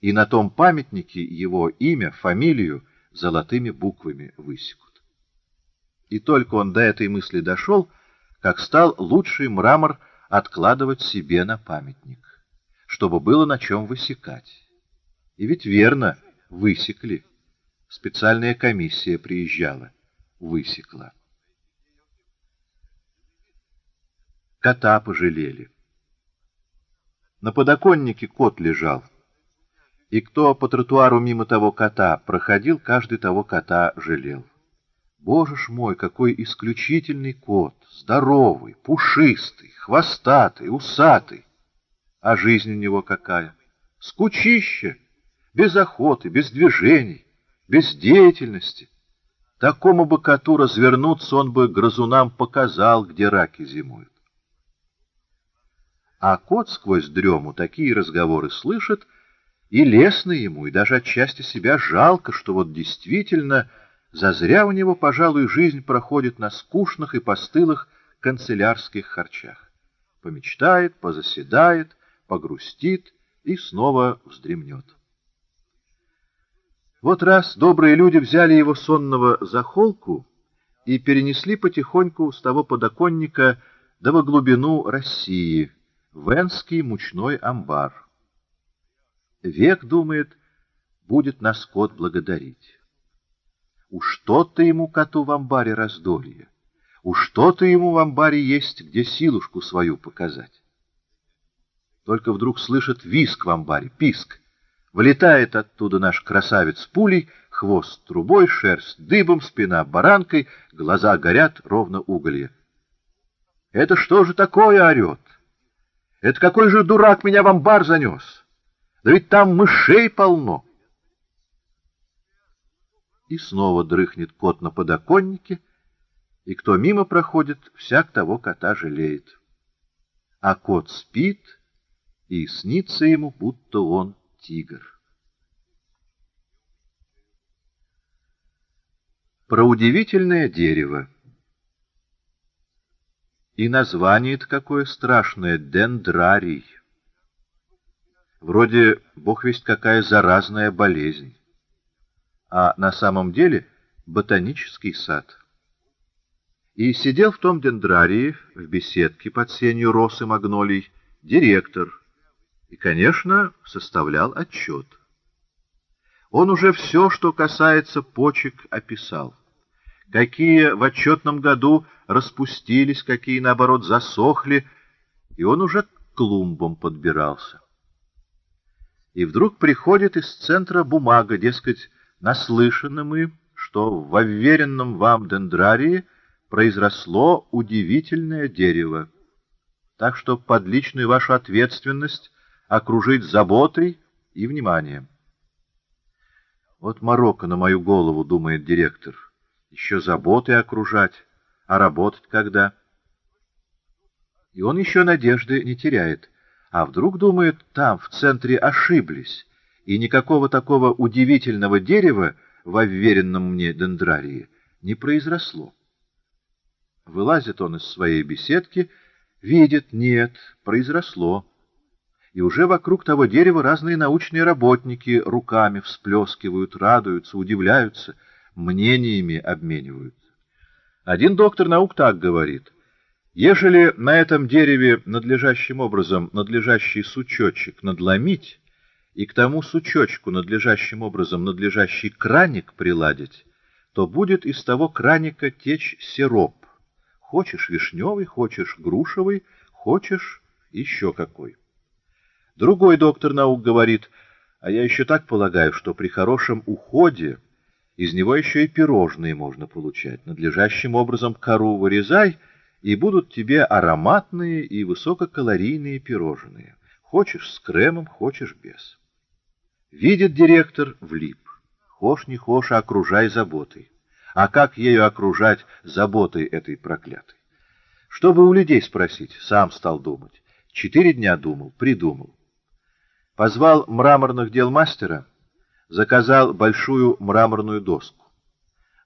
и на том памятнике его имя, фамилию золотыми буквами высекут. И только он до этой мысли дошел, как стал лучший мрамор откладывать себе на памятник, чтобы было на чем высекать. И ведь верно, высекли. Специальная комиссия приезжала, высекла. Кота пожалели. На подоконнике кот лежал, и кто по тротуару мимо того кота проходил, каждый того кота жалел. Боже ж мой, какой исключительный кот, здоровый, пушистый, хвостатый, усатый. А жизнь у него какая? Скучище, без охоты, без движений, без деятельности. Такому бы коту развернуться он бы грызунам показал, где раки зимуют. А кот сквозь дрему такие разговоры слышит, и лестно ему, и даже отчасти себя жалко, что вот действительно зазря у него, пожалуй, жизнь проходит на скучных и постылых канцелярских харчах. Помечтает, позаседает, погрустит и снова вздремнет. Вот раз добрые люди взяли его сонного за холку и перенесли потихоньку с того подоконника до во глубину России — Венский мучной амбар. Век, думает, будет нас кот благодарить. Уж что-то ему коту в амбаре раздолье, уж что-то ему в амбаре есть, где силушку свою показать. Только вдруг слышит виск в амбаре, писк. Вылетает оттуда наш красавец пулей, хвост трубой, шерсть дыбом, спина баранкой, глаза горят, ровно уголье. Это что же такое орет? Это какой же дурак меня в амбар занес? Да ведь там мышей полно. И снова дрыхнет кот на подоконнике, и кто мимо проходит, всяк того кота жалеет. А кот спит, и снится ему, будто он тигр. Про удивительное дерево. И название-то какое страшное — дендрарий. Вроде, бог весть, какая заразная болезнь. А на самом деле ботанический сад. И сидел в том дендрарии, в беседке под сенью роз и магнолий, директор. И, конечно, составлял отчет. Он уже все, что касается почек, описал какие в отчетном году распустились, какие, наоборот, засохли, и он уже к клумбам подбирался. И вдруг приходит из центра бумага, дескать, наслышаны мы, что в уверенном вам дендрарии произросло удивительное дерево, так что под личную вашу ответственность окружить заботой и вниманием. Вот морока на мою голову, думает директор — еще заботы окружать, а работать когда? И он еще надежды не теряет. А вдруг, думает, там, в центре, ошиблись, и никакого такого удивительного дерева в уверенном мне дендрарии не произросло. Вылазит он из своей беседки, видит, нет, произросло. И уже вокруг того дерева разные научные работники руками всплескивают, радуются, удивляются — мнениями обмениваются. Один доктор наук так говорит. Ежели на этом дереве надлежащим образом надлежащий сучочек надломить и к тому сучочку надлежащим образом надлежащий краник приладить, то будет из того краника течь сироп. Хочешь вишневый, хочешь грушевый, хочешь еще какой. Другой доктор наук говорит, а я еще так полагаю, что при хорошем уходе из него еще и пирожные можно получать. Надлежащим образом кору вырезай, и будут тебе ароматные и высококалорийные пирожные. Хочешь с кремом, хочешь без. Видит директор, влип. Хошь не хошь, а окружай заботой. А как ею окружать заботой этой проклятой? Чтобы у людей спросить, сам стал думать. Четыре дня думал, придумал. Позвал мраморных дел мастера, заказал большую мраморную доску,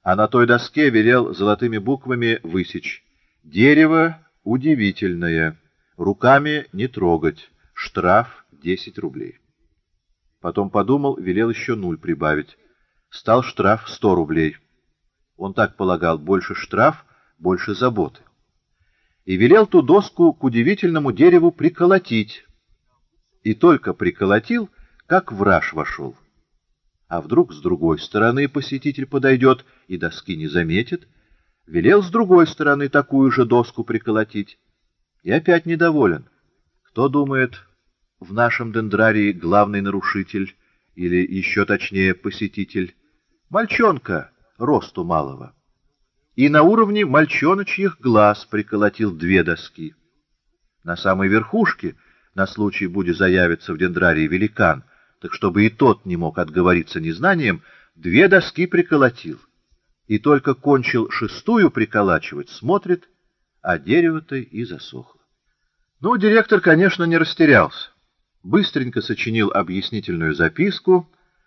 а на той доске велел золотыми буквами высечь «Дерево удивительное, руками не трогать, штраф 10 рублей». Потом подумал, велел еще нуль прибавить. Стал штраф сто рублей. Он так полагал, больше штраф, больше заботы. И велел ту доску к удивительному дереву приколотить. И только приколотил, как враж вошел. А вдруг с другой стороны посетитель подойдет и доски не заметит? Велел с другой стороны такую же доску приколотить. И опять недоволен. Кто думает, в нашем дендрарии главный нарушитель, или еще точнее посетитель? Мальчонка росту малого. И на уровне мальчоночьих глаз приколотил две доски. На самой верхушке, на случай будет заявиться в дендрарии великан, так чтобы и тот не мог отговориться незнанием, две доски приколотил. И только кончил шестую приколачивать, смотрит, а дерево-то и засохло. Ну, директор, конечно, не растерялся. Быстренько сочинил объяснительную записку,